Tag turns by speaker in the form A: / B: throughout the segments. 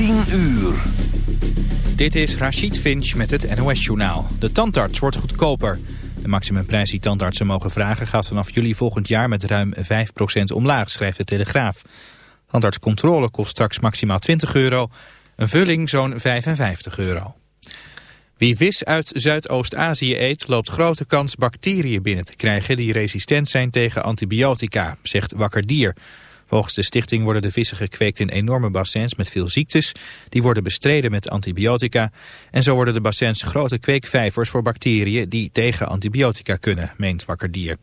A: 10 uur.
B: Dit is Rachid Finch met het NOS-journaal. De tandarts wordt goedkoper. De maximumprijs die tandartsen mogen vragen gaat vanaf juli volgend jaar met ruim 5% omlaag, schrijft de Telegraaf. Tandartscontrole kost straks maximaal 20 euro, een vulling zo'n 55 euro. Wie vis uit Zuidoost-Azië eet, loopt grote kans bacteriën binnen te krijgen die resistent zijn tegen antibiotica, zegt Wakker Dier. Volgens de stichting worden de vissen gekweekt in enorme bassins met veel ziektes. Die worden bestreden met antibiotica. En zo worden de bassins grote kweekvijvers voor bacteriën die tegen antibiotica kunnen, meent Wakker Dier.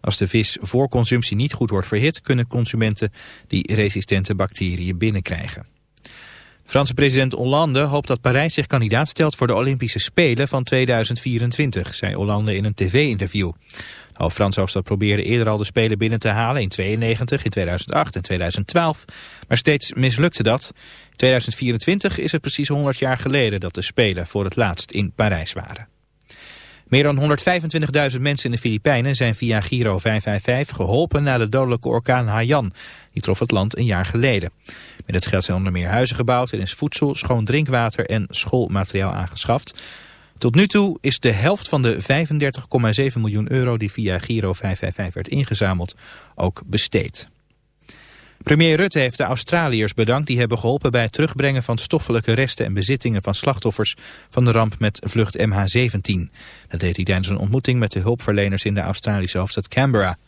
B: Als de vis voor consumptie niet goed wordt verhit, kunnen consumenten die resistente bacteriën binnenkrijgen. Franse president Hollande hoopt dat Parijs zich kandidaat stelt voor de Olympische Spelen van 2024, zei Hollande in een tv-interview. De Franse hoofdstad probeerde eerder al de Spelen binnen te halen in 92, in 2008 en 2012, maar steeds mislukte dat. In 2024 is het precies 100 jaar geleden dat de Spelen voor het laatst in Parijs waren. Meer dan 125.000 mensen in de Filipijnen zijn via Giro 555 geholpen na de dodelijke orkaan Haiyan. Die trof het land een jaar geleden. Met het geld zijn onder meer huizen gebouwd en is voedsel, schoon drinkwater en schoolmateriaal aangeschaft. Tot nu toe is de helft van de 35,7 miljoen euro die via Giro 555 werd ingezameld ook besteed. Premier Rutte heeft de Australiërs bedankt die hebben geholpen bij het terugbrengen van stoffelijke resten en bezittingen van slachtoffers van de ramp met vlucht MH17. Dat deed hij tijdens een ontmoeting met de hulpverleners in de Australische hoofdstad Canberra.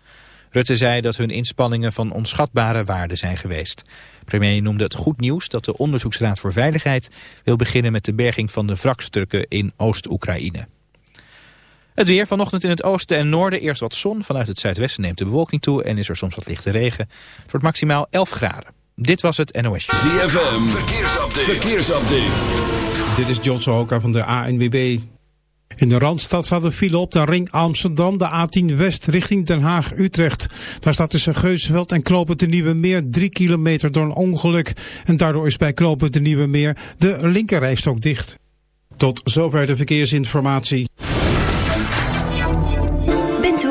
B: Rutte zei dat hun inspanningen van onschatbare waarde zijn geweest. Premier noemde het goed nieuws dat de Onderzoeksraad voor Veiligheid wil beginnen met de berging van de wrakstukken in Oost-Oekraïne. Het weer vanochtend in het oosten en noorden eerst wat zon. Vanuit het zuidwesten neemt de bewolking toe en is er soms wat lichte regen. Het wordt maximaal 11 graden. Dit was het NOS.
A: ZFM, verkeersupdate. verkeersupdate.
C: Dit is John Sohoka van de ANWB. In de Randstad staat een file op de ring Amsterdam, de A10 West richting Den Haag-Utrecht. Daar staat tussen Geusveld en Knopen de Nieuwe Meer 3 kilometer door een ongeluk. En daardoor is bij Knopen de Nieuwe Meer de linkerrijstok dicht. Tot zover de verkeersinformatie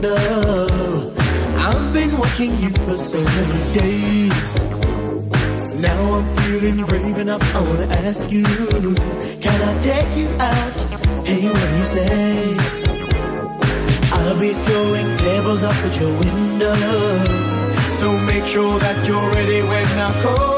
A: no.
D: I've been watching you for so many days. Now I'm feeling brave enough. I wanna ask you, can I take you out? Hey, you say? I'll be throwing pebbles your window, so make sure that you're ready when I call.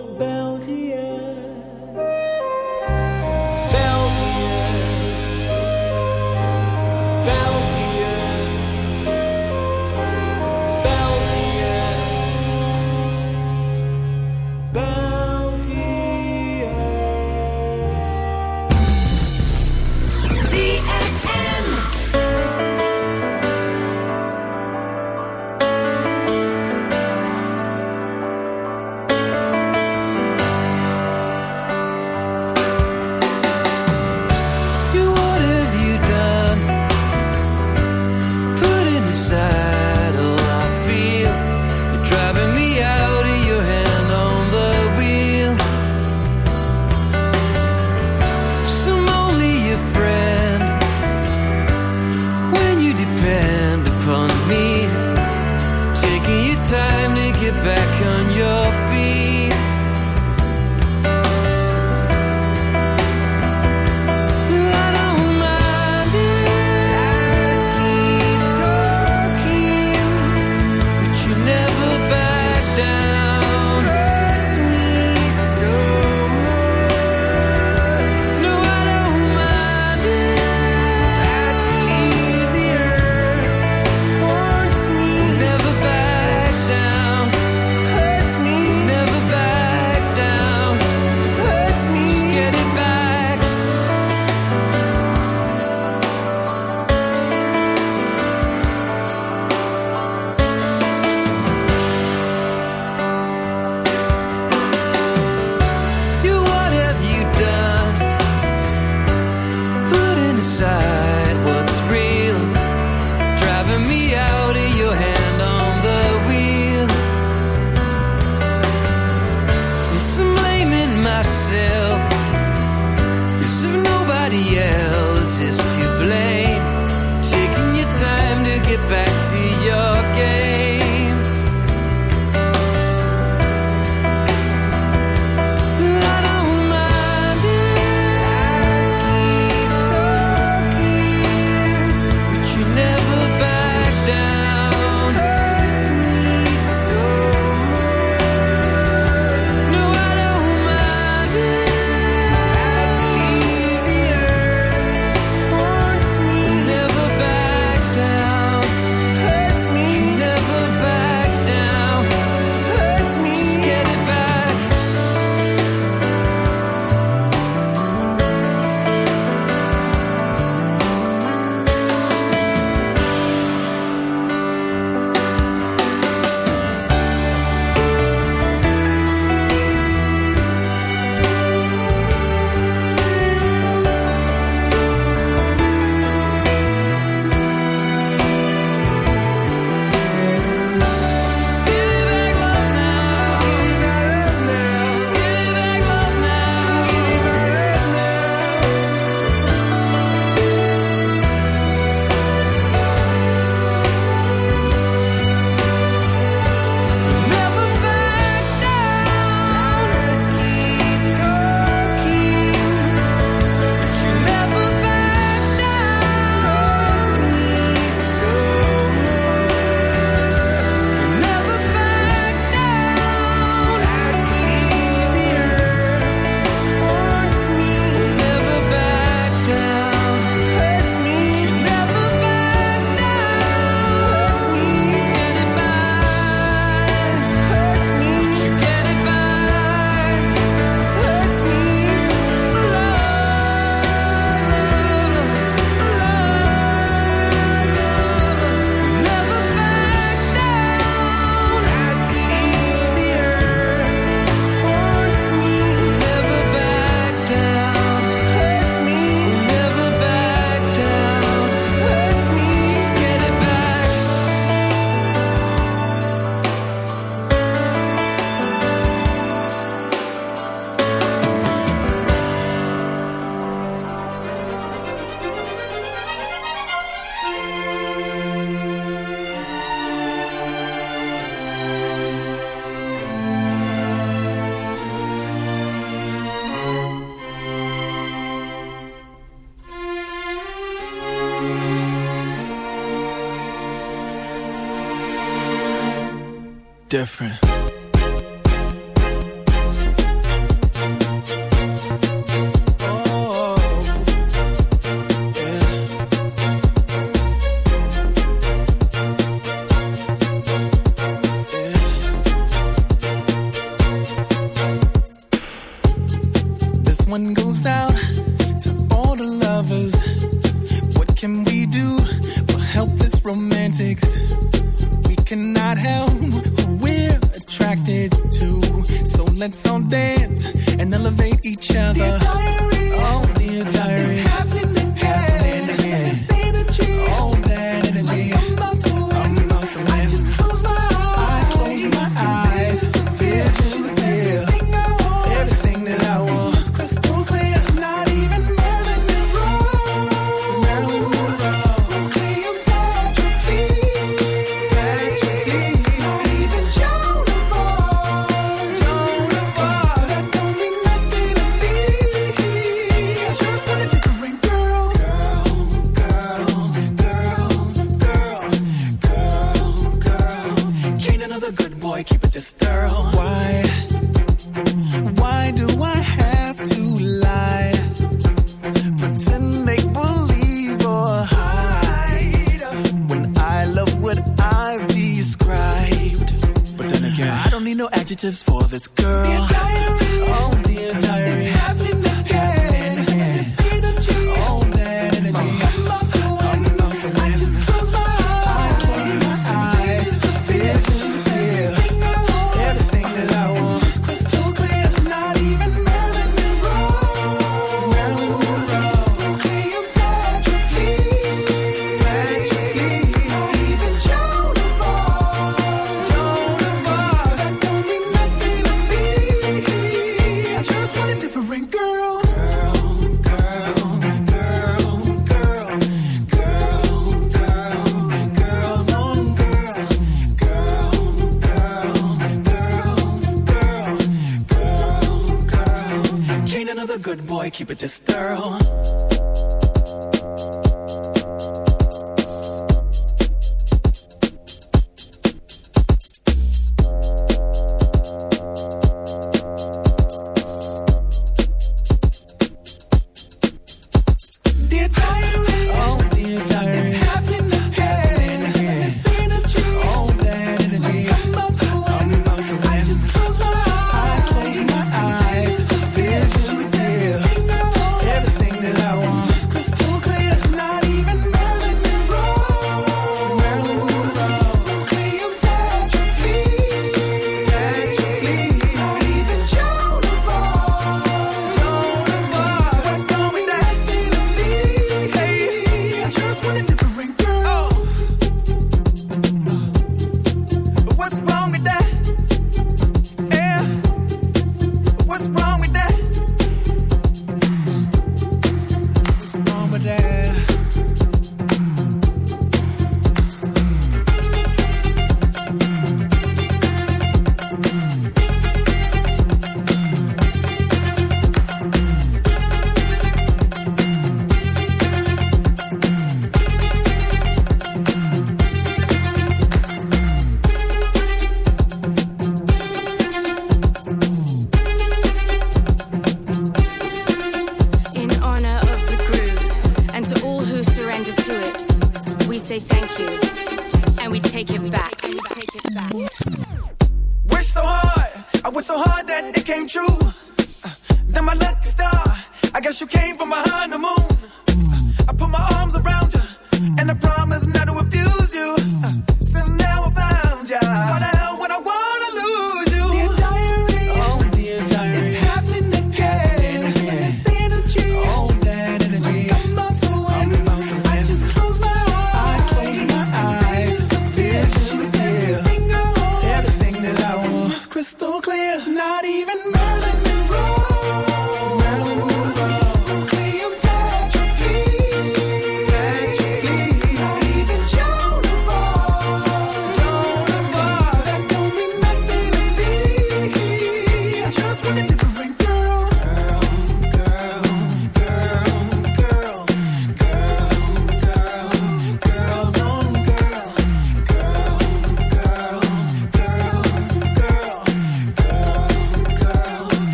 E: Different.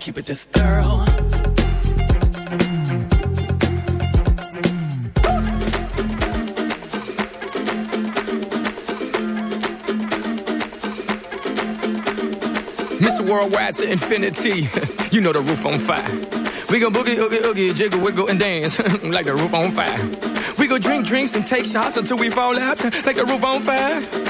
F: keep it this thorough.
G: Mr. Worldwide to infinity. you know the roof on fire. We gon' boogie, oogie, oogie, jiggle, wiggle, and dance like the roof on fire. We go drink drinks and take shots until we fall out like the roof on fire.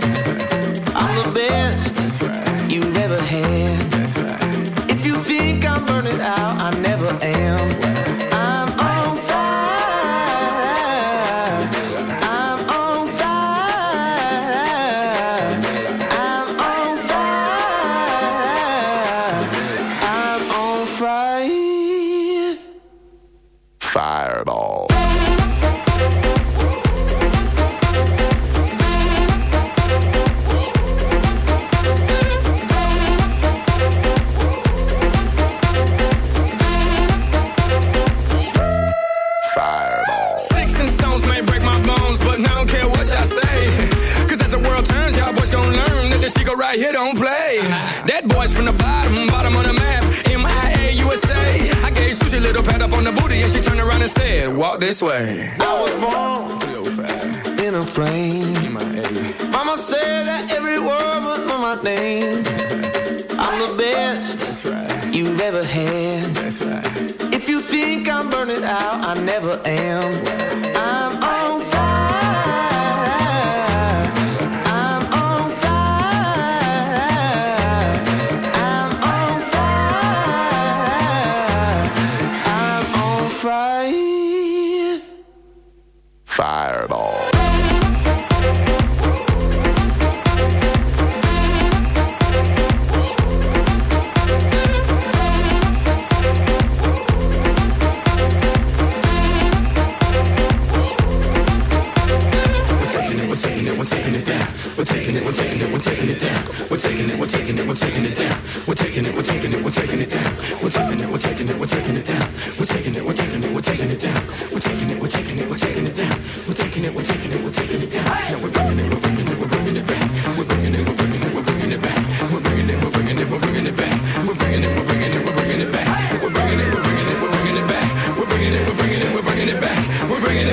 H: Hey.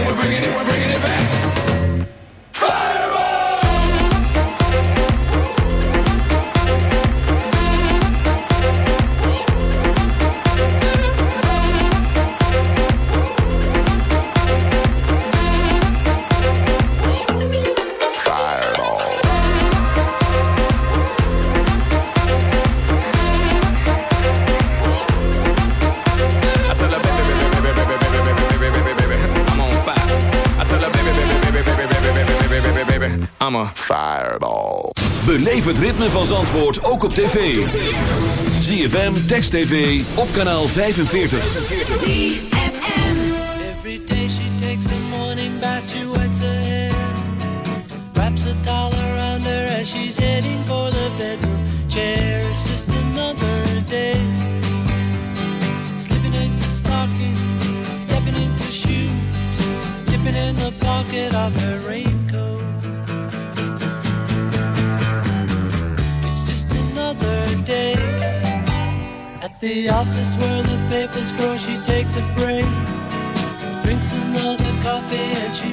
H: we're bringing it, we're bringing it.
G: fireball.
A: Beleef het ritme van Zandvoort ook op tv. ZFM, Text TV, op kanaal 45. ZFM.
I: Every day she takes a morning bath, she wets her hair. Wraps a towel around her as she's heading for the bedroom chair. It's just another day. Slipping into stockings, stepping into shoes. Dipping in the pocket of her rain the office where the papers grow, she takes a break, drinks another coffee, and she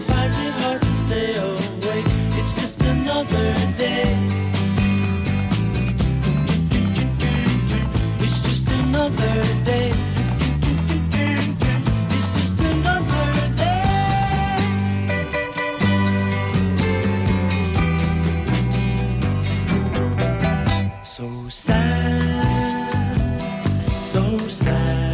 I: sad.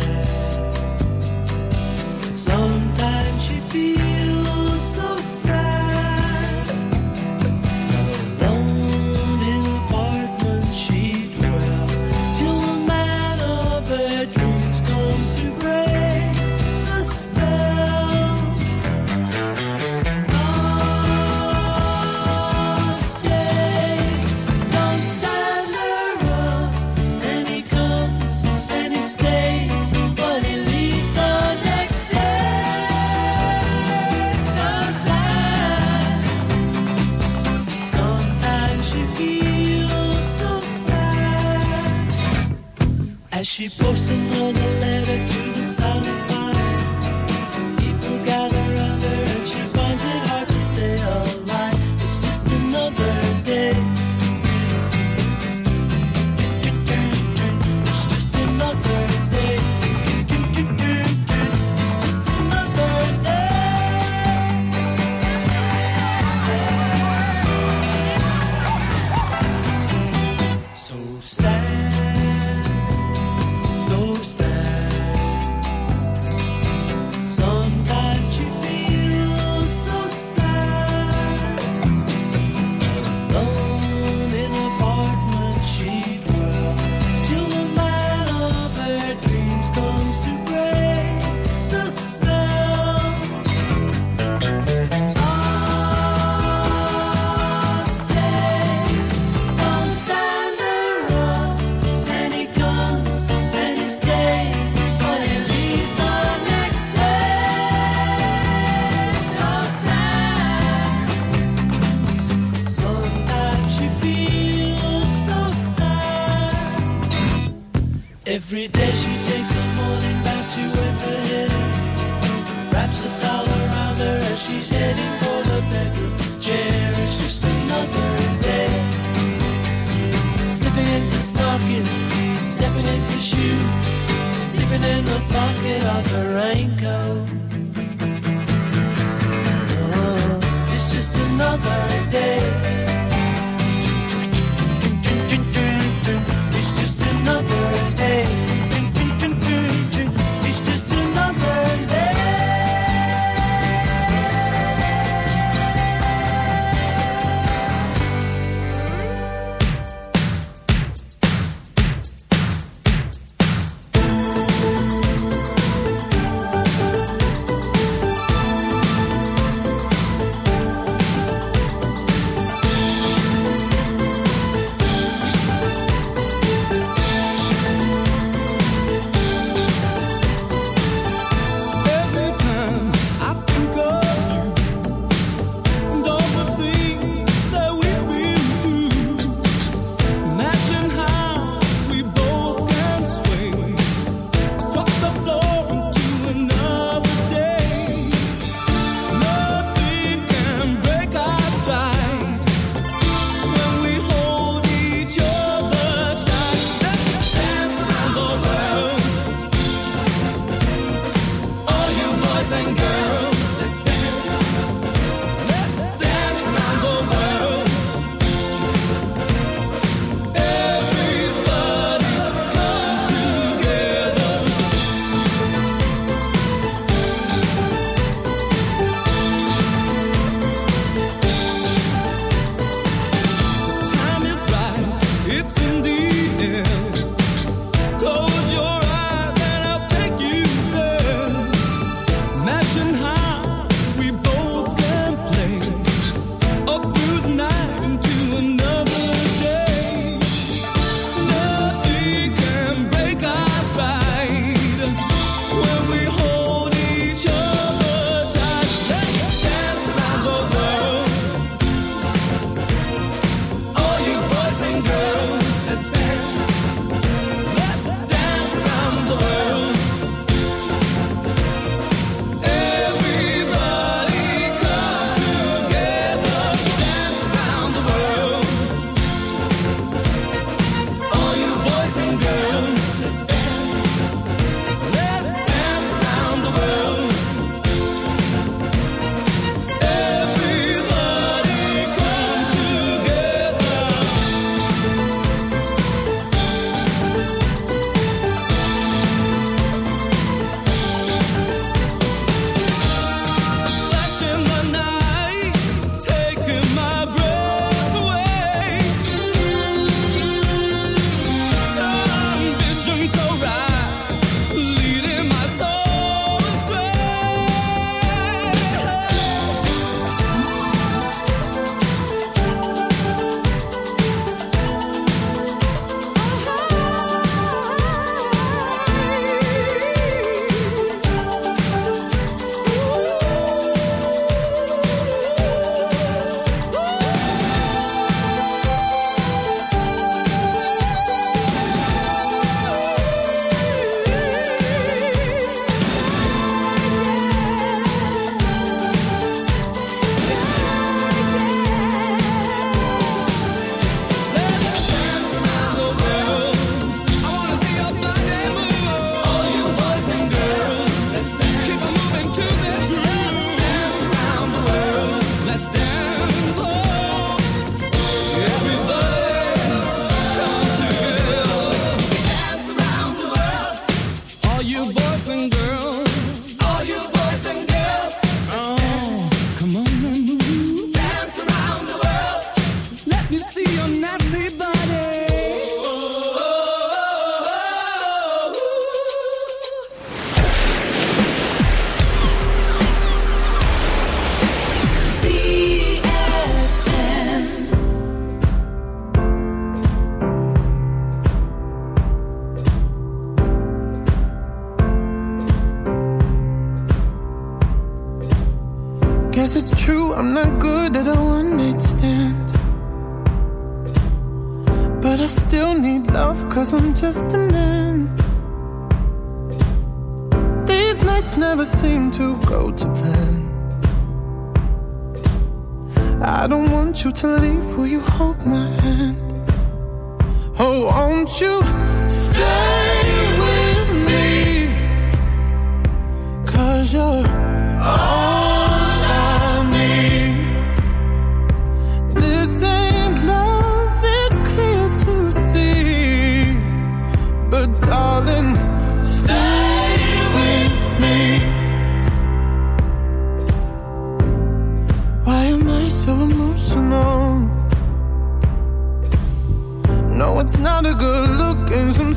I: she's heading for the bedroom chair. It's just another day.
J: Slipping into stockings, stepping into shoes, dipping in the pocket of her raincoat. Oh, it's just another day.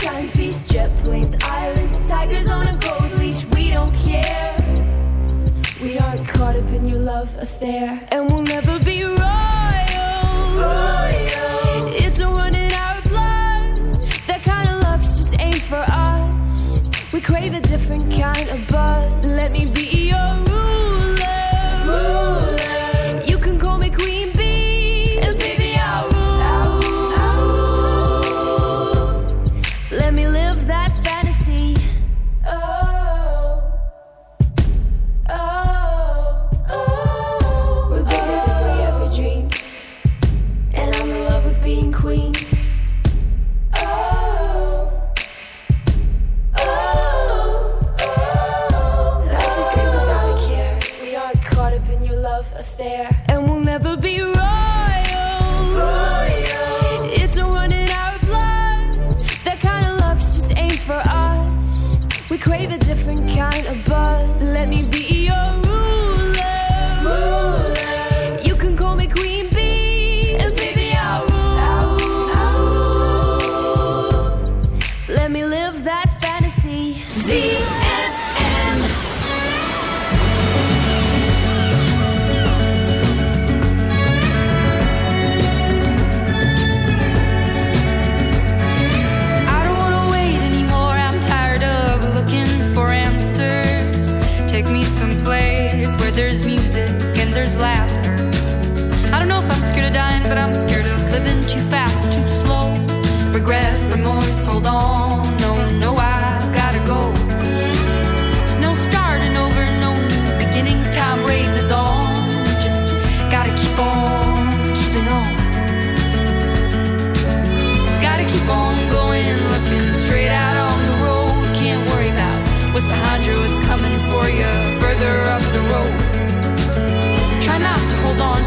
K: timepiece, jet planes, islands, tigers on a gold leash. We don't care.
L: We aren't caught up in your love affair, and we'll never be royals.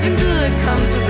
M: loving good comes with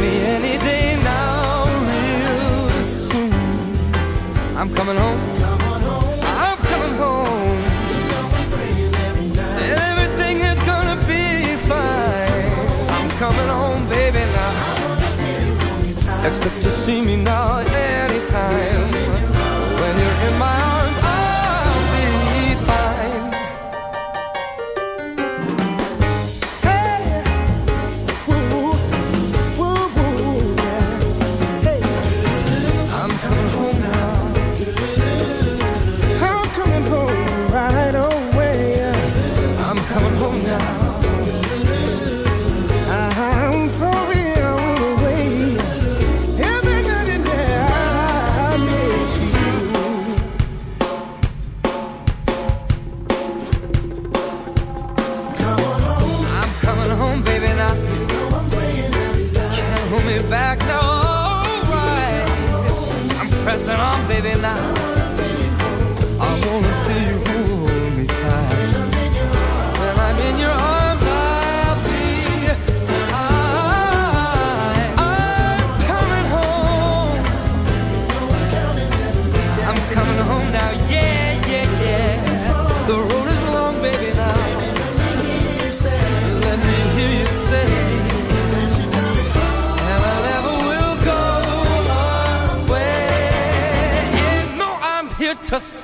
M: me
N: any day now. Real soon, I'm coming home. I'm coming home. Everything is gonna be fine. I'm coming home, baby. Now, expect to see me now.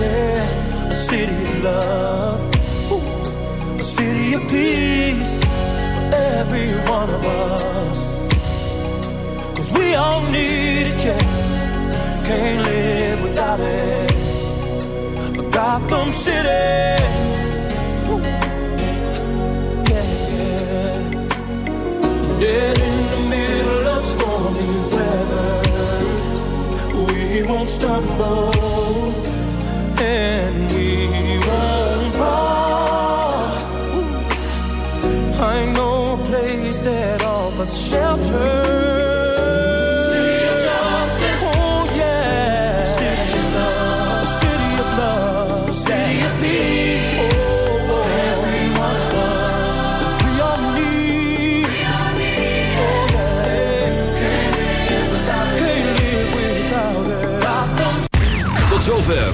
I: yeah. A city of love. A city of peace for every one of us. Cause we all need it, yeah. Can't live without it. A Gotham City. Yeah, yeah. In the middle of stormy weather. We won't stumble. Shelter.